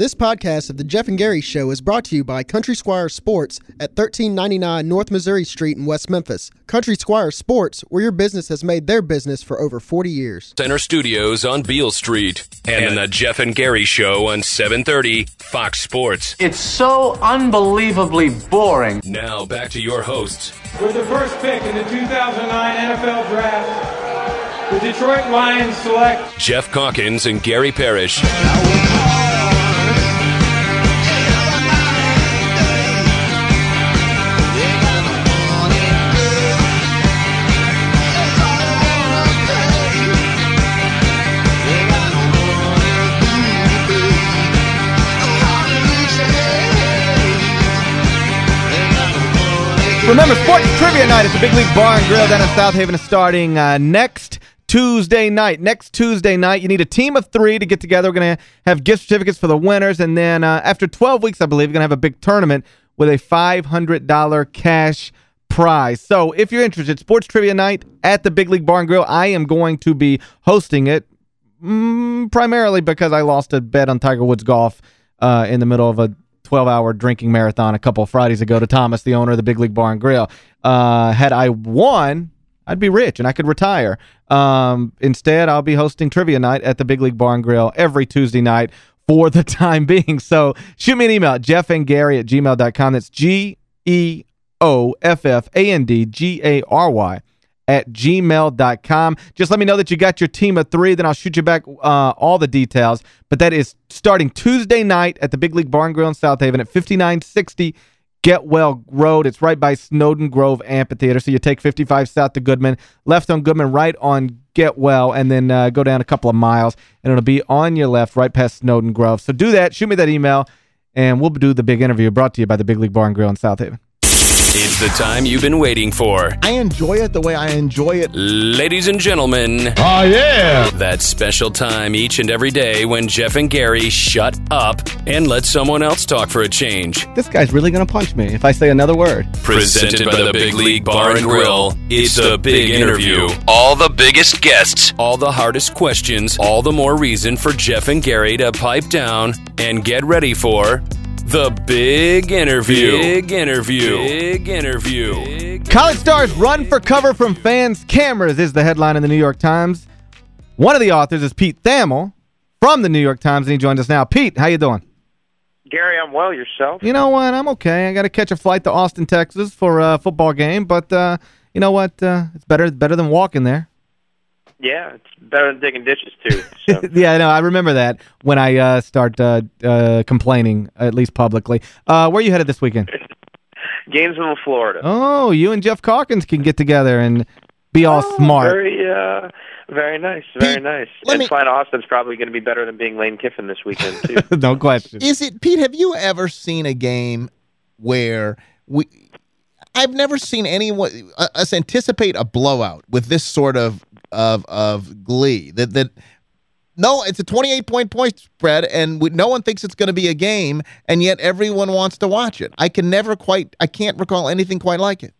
This podcast of The Geoff and Gary Show is brought to you by Country Squire Sports at 1399 North Missouri Street in West Memphis. Country Squire Sports, where your business has made their business for over 40 years. Center Studios on Beale Street and The Geoff and Gary Show on 730 Fox Sports. It's so unbelievably boring. Now back to your hosts. With the first pick in the 2009 NFL Draft, the Detroit Lions select Geoff Calkins and Gary Parrish. Sports Trivia Night at the Big League Bar and Grill down in Southaven is starting uh, next Tuesday night. Next Tuesday night, you need a team of three to get together. We're going to have gift certificates for the winners, and then uh, after 12 weeks, I believe, we're going to have a big tournament with a $500 cash prize. So if you're interested, Sports Trivia Night at the Big League Bar and Grill, I am going to be hosting it mm, primarily because I lost a bet on Tiger Woods golf uh, in the middle of a 12-hour drinking marathon a couple Fridays ago to Thomas, the owner of the Big League Bar and Grill. Uh, had I won, I'd be rich and I could retire. Um, instead, I'll be hosting trivia night at the Big League Bar and Grill every Tuesday night for the time being. So shoot me an email, Geoff and Gary at gmail.com. That's G-E-O-F-F-A-N-D-G-A-R-Y at gmail.com. Just let me know that you got your team of three, then I'll shoot you back uh, all the details. But that is starting Tuesday night at the Big League Barn Grill in Southaven at 5960 Getwell Road. It's right by Snowden Grove Amphitheater. So you take 55 south to Goodman, left on Goodman, right on Getwell, and then uh, go down a couple of miles, and it'll be on your left right past Snowden Grove. So do that. Shoot me that email, and we'll do the big interview brought to you by the Big League Barn Grill in Southaven. It's the time you've been waiting for. I enjoy it the way I enjoy it. Ladies and gentlemen. Oh, yeah. That special time each and every day when Geoff and Gary shut up and let someone else talk for a change. This guy's really going to punch me if I say another word. Presented by the Big League Bar and Grill. It's a big interview. All the biggest guests, all the hardest questions, all the more reason for Geoff and Gary to pipe down and get ready for the big interview. Big interview. Big interview. College stars run for cover from fans' cameras is the headline in the New York Times. One of the authors is Pete Thamel from the New York Times, and he joins us now. Pete, how you doing? Gary, I'm well. Yourself? You know what? I'm okay. I got to catch a flight to Austin, Texas for a football game, but uh, you know what? Uh, it's better better than walking there. Yeah, it's better than digging ditches, too. So. yeah, no, I remember that when I uh, start uh, uh, complaining, at least publicly. Uh, where are you headed this weekend? Gainesville, Florida. Oh, you and Geoff Calkins can get together and be all oh, smart. Very, uh, very nice, very Pete, nice. let And me- flying Austin's probably going to be better than being Lane Kiffin this weekend, too. no question. Is it, Pete, have you ever seen a game where we... I've never seen anyone uh, us anticipate a blowout with this sort of of of glee. That that no, it's a 28 point point spread, and we, no one thinks it's going to be a game, and yet everyone wants to watch it. I can never quite, I can't recall anything quite like it.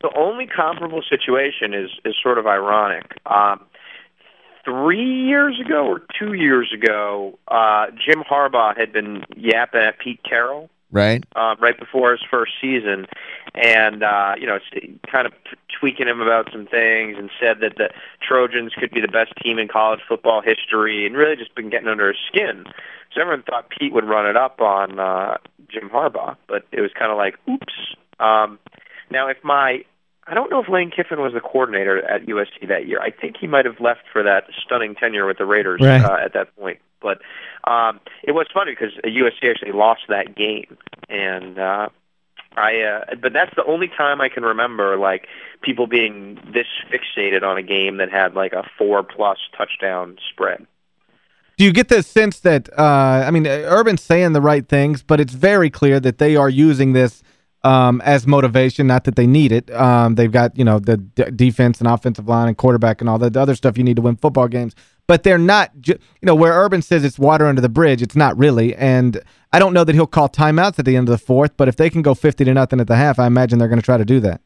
the only comparable situation is is sort of ironic. Um, three years ago or two years ago, uh, Jim Harbaugh had been yapping at Pete Carroll Right? um, right before his first season, and uh, you know, kind of tweaking him about some things, and said that the Trojans could be the best team in college football history, and really just been getting under his skin. So everyone thought Pete would run it up on uh, Jim Harbaugh, but it was kind of like, oops. Um, now, if my I don't know if Lane Kiffin was the coordinator at USC that year. I think he might have left for that stunning tenure with the Raiders Right. uh, at that point. But um, it was funny because USC actually lost that game, and uh, I. Uh, but that's the only time I can remember like people being this fixated on a game that had like a four plus touchdown spread. Do you get the sense that, uh, I mean, Urban's saying the right things, but it's very clear that they are using this um, as motivation, not that they need it. Um, they've got, you know, the defense and offensive line and quarterback and all the other stuff you need to win football games. But they're not, you know, where Urban says it's water under the bridge, it's not really. And I don't know that he'll call timeouts at the end of the fourth, but if they can go 50 to nothing at the half, I imagine they're going to try to do that.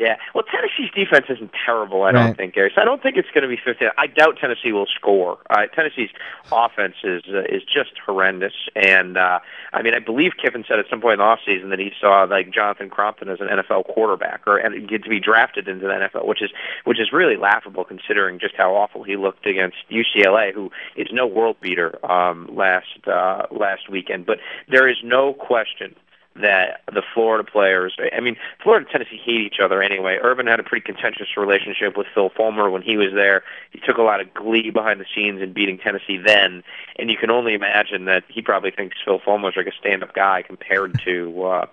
Yeah. Well, Tennessee's defense isn't terrible, I Right. don't think, Gary. So I don't think it's going to be 50. I doubt Tennessee will score. Uh, Tennessee's offense is uh, is just horrendous, and uh, I mean, I believe Kiffin said at some point in the offseason that he saw like Jonathan Crompton as an NFL quarterback or and get to be drafted into the NFL, which is which is really laughable considering just how awful he looked against UCLA, who is no world beater um, last uh, last weekend. But there is no question that the Florida players, I mean, Florida and Tennessee hate each other anyway. Urban had a pretty contentious relationship with Phil Fulmer when he was there. He took a lot of glee behind the scenes in beating Tennessee then, and you can only imagine that he probably thinks Phil Fulmer's like a stand-up guy compared to uh,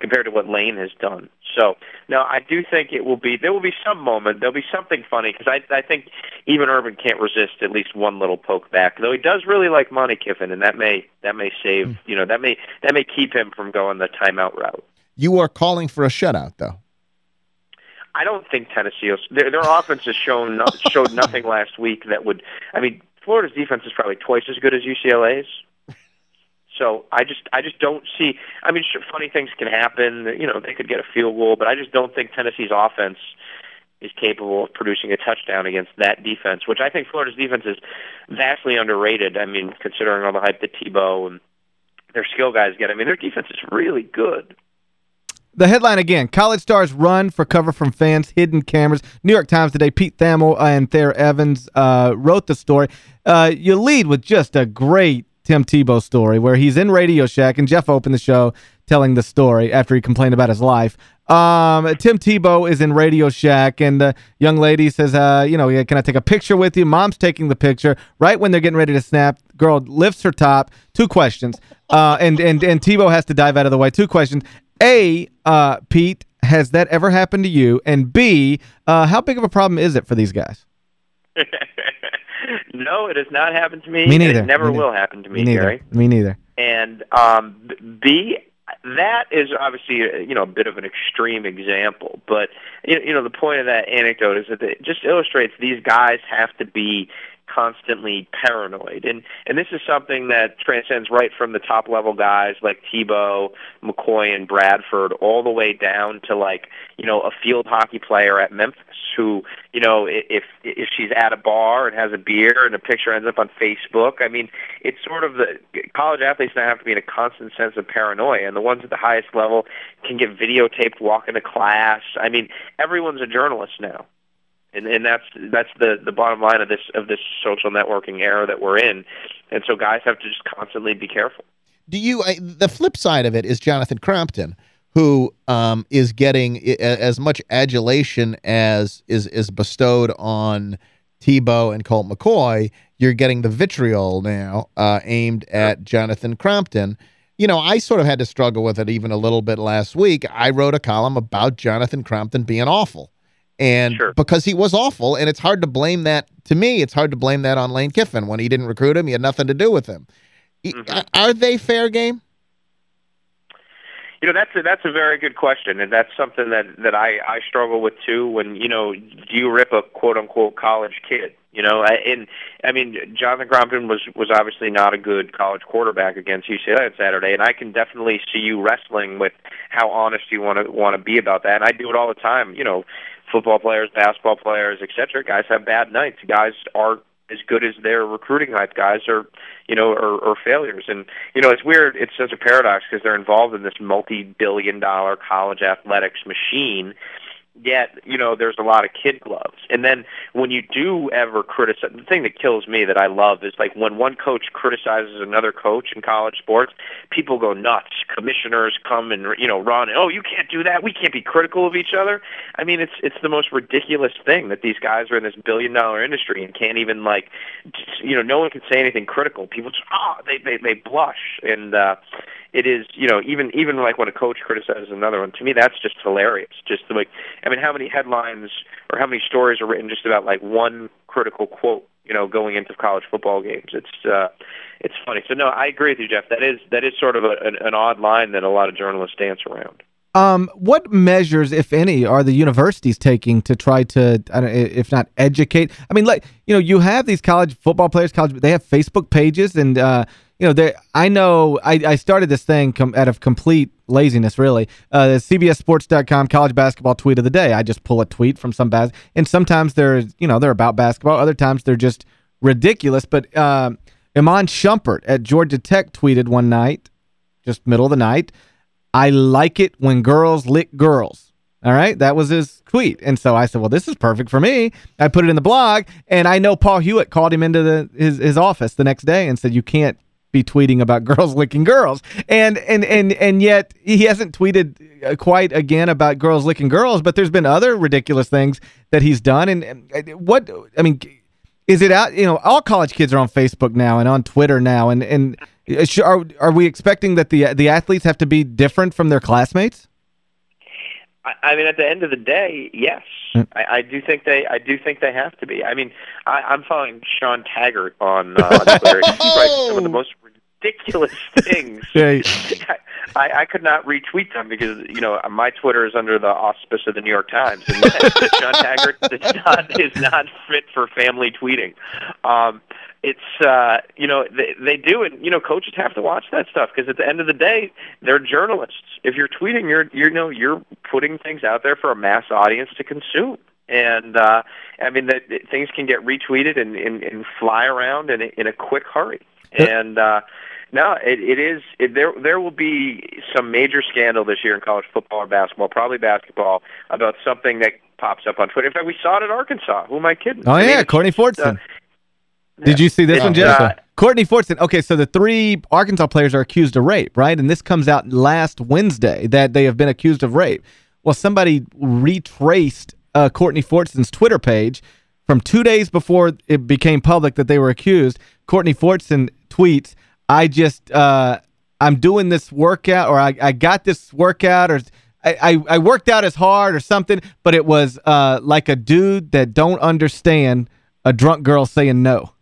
compared to what Lane has done. So, no, I do think it will be there will be some moment, there'll be something funny because I I think even Urban can't resist at least one little poke back. Though he does really like Monte Kiffin, and that may that may save hmm. you know that may that may keep him from going the timeout route. You are calling for a shutout, though. I don't think Tennessee their their offense has shown no, showed nothing last week that would. I mean, Florida's defense is probably twice as good as UCLA's. So I just I just don't see. I mean, sure, funny things can happen. You know, they could get a field goal, but I just don't think Tennessee's offense is capable of producing a touchdown against that defense, which I think Florida's defense is vastly underrated. I mean, considering all the hype that Tebow and their skill guys get. I mean, their defense is really good. The headline again, college stars run for cover from fans, hidden cameras. New York Times today, Pete Thamel and Thayer Evans uh, wrote the story. Uh, you lead with just a great Tim Tebow story where he's in Radio Shack, and Geoff opened the show telling the story after he complained about his life. Um, Tim Tebow is in Radio Shack, and the young lady says, uh, you know, can I take a picture with you? Mom's taking the picture. Right when they're getting ready to snap, girl lifts her top. Two questions. Uh, and, and, and Tebow has to dive out of the way. Two questions. A, uh, Pete, has that ever happened to you? And B, uh, how big of a problem is it for these guys? no, it has not happened to me. Me and neither. It never Me neither. will happen to me, Me neither. Gary. Me neither. And um, B, that is obviously uh, you know a bit of an extreme example, but you you know the point of that anecdote is that it just illustrates these guys have to be constantly paranoid. And and this is something that transcends right from the top level guys like Tebow, McCoy and Bradford all the way down to like you know a field hockey player at Memphis who you know if if she's at a bar and has a beer and a picture ends up on Facebook I mean it's sort of the college athletes now have to be in a constant sense of paranoia. And the ones at the highest level can get videotaped walking to class. I mean everyone's a journalist now and and that's that's the the bottom line of this of this social networking era that we're in and so guys have to just constantly be careful Do you I, the flip side of it is Jonathan Crompton, who um, is getting as much adulation as is is bestowed on Tebow and Colt McCoy. You're getting the vitriol now uh, aimed at Jonathan Crompton. You know, I sort of had to struggle with it even a little bit last week. I wrote a column about Jonathan Crompton being awful. And Sure. because he was awful, and it's hard to blame that, to me, it's hard to blame that on Lane Kiffin. When he didn't recruit him, he had nothing to do with him. I- Mhm. Are they fair game? You know, that's a, that's a very good question, and that's something that that I I struggle with too. When you know, do you rip a quote unquote college kid? You know, and I mean, Jonathan Crompton was was obviously not a good college quarterback against UCLA on Saturday, and I can definitely see you wrestling with how honest you want to want to be about that. And I do it all the time. You know, football players, basketball players, etc. Guys have bad nights. Guys are as good as their recruiting hype. Guys are, you know, are, are failures. And you know, it's weird. It's such a paradox because they're involved in this multi-billion-dollar college athletics machine. Yet, you know, there's a lot of kid gloves. And then when you do ever criticize, the thing that kills me that I love is like when one coach criticizes another coach in college sports, people go nuts. Commissioners come and you know run. Oh, you can't do that. We can't be critical of each other. I mean, it's it's the most ridiculous thing that these guys are in this billion dollar industry and can't even like, just, you know, no one can say anything critical. People just ah, they they they blush and. uh it is you know even even like when a coach criticizes another one to me that's just hilarious. Just like i mean how many headlines or how many stories are written just about like one critical quote you know going into college football games. It's uh it's funny. So no i agree with you geoff. That is that is sort of a, an, an odd line that a lot of journalists dance around. Um, what measures, if any, are the universities taking to try to, if not educate? I mean, like, you know, you have these college football players, college, they have Facebook pages and, uh, you know, I know I, I started this thing out of complete laziness, really. Uh, CBSSports.com college basketball tweet of the day. I just pull a tweet from some bas and sometimes they're, you know, they're about basketball. Other times they're just ridiculous. But uh, Iman Shumpert at Georgia Tech tweeted one night, just middle of the night, I like it when girls lick girls. All right, that was his tweet. And so I said, well, this is perfect for me. I put it in the blog, and I know Paul Hewitt called him into the his, his office the next day and said, you can't be tweeting about girls licking girls. And and and and yet he hasn't tweeted uh, quite again about girls licking girls, but there's been other ridiculous things that he's done. And what, I mean, is it out, you know, all college kids are on Facebook now and on Twitter now. And, and uh, are, are we expecting that the, the athletes have to be different from their classmates? I mean, at the end of the day, yes, mm. I, I do think they. I do think they have to be. I mean, I, I'm following Sean Taggart on, uh, on Twitter. He writes some of the most ridiculous things. I, I could not retweet them because you know my Twitter is under the auspice of the New York Times, and Sean Taggart is not is not fit for family tweeting. Um, it's uh, you know they, they do, and you know coaches have to watch that stuff because at the end of the day, they're journalists. If you're tweeting, you're you know you're putting things out there for a mass audience to consume and uh, I mean that things can get retweeted and, and, and fly around in a, in a quick hurry. And uh, no, it, it is. It, there there will be some major scandal this year in college football or basketball, probably basketball, about something that pops up on Twitter. In fact, we saw it at Arkansas. Who am I kidding? Oh I yeah, Courtney Fortson. Uh, Did you see this one, Geoff? Uh, Courtney Fortson. Okay, so the three Arkansas players are accused of rape, right? And this comes out last Wednesday that they have been accused of rape. Well, somebody retraced uh, Courtney Fortson's Twitter page from two days before it became public that they were accused. Courtney Fortson tweets, I just uh, I'm doing this workout or I, I got this workout or I, I, I worked out as hard or something, but it was uh, like a dude that don't understand a drunk girl saying no.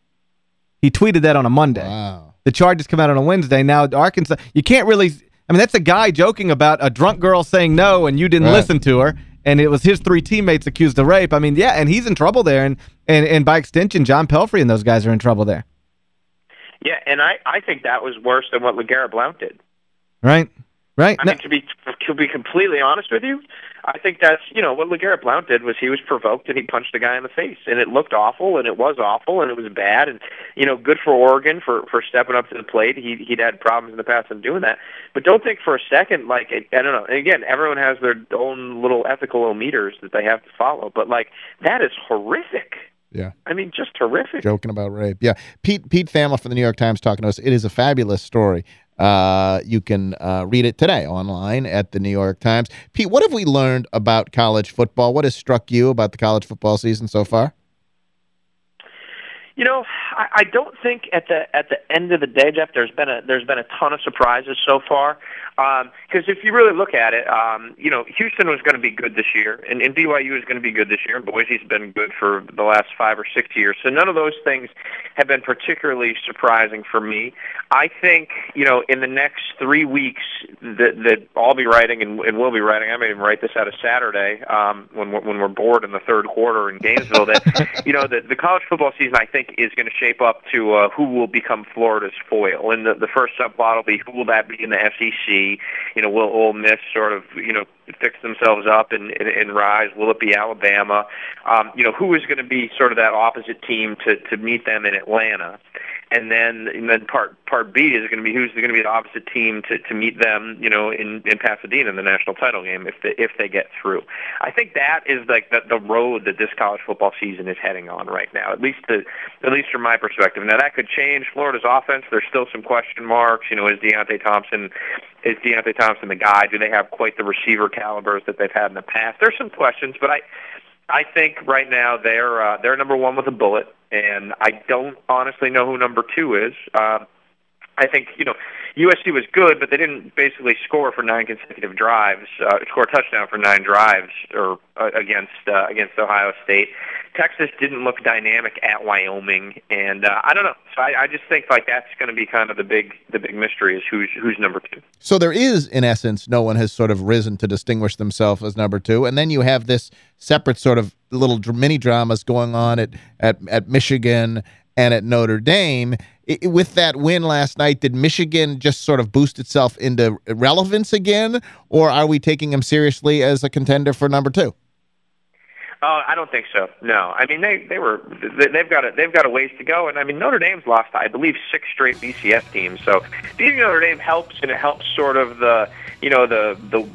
He tweeted that on a Monday. Wow. The charges come out on a Wednesday. Now, Arkansas, you can't really, I mean, that's a guy joking about a drunk girl saying no and you didn't right. listen to her. And it was his three teammates accused of rape. I mean, yeah, and he's in trouble there. And, and, and by extension, John Pelphrey and those guys are in trouble there. Yeah, and I I think that was worse than what LeGarrette Blount did. Right. Right. I no. mean, to be to be completely honest with you, I think that's you know what LeGarrette Blount did was he was provoked and he punched the guy in the face, and it looked awful and it was awful and it was bad and you know good for Oregon for for stepping up to the plate. He he'd had problems in the past in doing that, but don't think for a second like I don't know. And again, everyone has their own little ethical meters that they have to follow, but like that is horrific. Yeah. I mean, just terrific. Joking about rape. Yeah. Pete Pete Thamel from the New York Times talking to us. It is a fabulous story. Uh, you can uh, read it today online at the New York Times. Pete, what have we learned about college football? What has struck you about the college football season so far? You know, I, I don't think at the at the end of the day, Geoff, there's been a there's been a ton of surprises so far. Because um, if you really look at it, um, you know, Houston was going to be good this year, and, and BYU is going to be good this year, and Boise's been good for the last five or six years. So none of those things have been particularly surprising for me. I think, you know, in the next three weeks that, that I'll be writing and, and we'll be writing, I may even write this out of Saturday um, when, when we're bored in the third quarter in Gainesville, that, you know, the, the college football season, I think, is going to shape up to uh, who will become Florida's foil. And the, the first subplot will be who will that be in the SEC? You know, will Ole Miss sort of you know fix themselves up and, and, and rise? Will it be Alabama? Um, you know, who is going to be sort of that opposite team to to meet them in Atlanta? And then and then part part B is going to be who's going to be the opposite team to to meet them, you know, in in Pasadena in the national title game if they if they get through. I think that is like the the road that this college football season is heading on right now. At least to at least from my perspective. Now that could change Florida's offense. There's still some question marks. You know, is Deonte Thompson is Deonte Thompson the guy? Do they have quite the receiver calibers that they've had in the past? There's some questions, but I I think right now they're uh, they're number one with a bullet, and I don't honestly know who number two is. Uh, I think you know USC was good, but they didn't basically score for nine consecutive drives, uh, score a touchdown for nine drives, or uh, against uh, against Ohio State. Texas didn't look dynamic at Wyoming, and uh, I don't know. So I, I just think like that's going to be kind of the big the big mystery is who's who's number two. So there is, in essence, no one has sort of risen to distinguish themselves as number two, and then you have this separate sort of little mini dramas going on at at at Michigan and at Notre Dame. I with that win last night, did Michigan just sort of boost itself into relevance again, or are we taking them seriously as a contender for number two? Oh, I don't think so. No, I mean they they were they've got a they've got a ways to go, and I mean Notre Dame's lost I believe six straight BCS teams. So beating Notre Dame helps, and it helps sort of the you know the the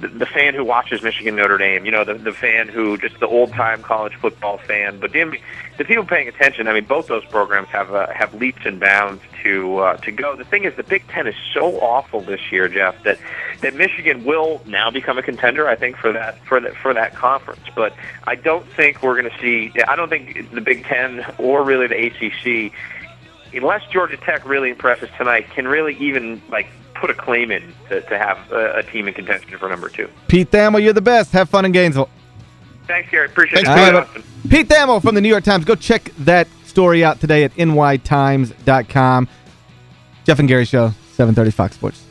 the the fan who watches Michigan Notre Dame, you know the the fan who just the old time college football fan. But the, the people paying attention, I mean, both those programs have uh, have leaps and bounds to uh, to go. The thing is, the Big Ten is so awful this year, Geoff, that that Michigan will now become a contender. I think for that for that for that conference, but I don't think we're going to see. I don't think the Big Ten or really the ACC unless Georgia Tech really impresses tonight, can really even like put a claim in to, to have a, a, team in contention for number two. Pete Thamel, you're the best. Have fun in Gainesville. Thanks, Gary. Appreciate Thanks, it. Pete Thamel from the New York Times. Go check that story out today at nytimes.com. Geoff and Gary Show, 730 Fox Sports.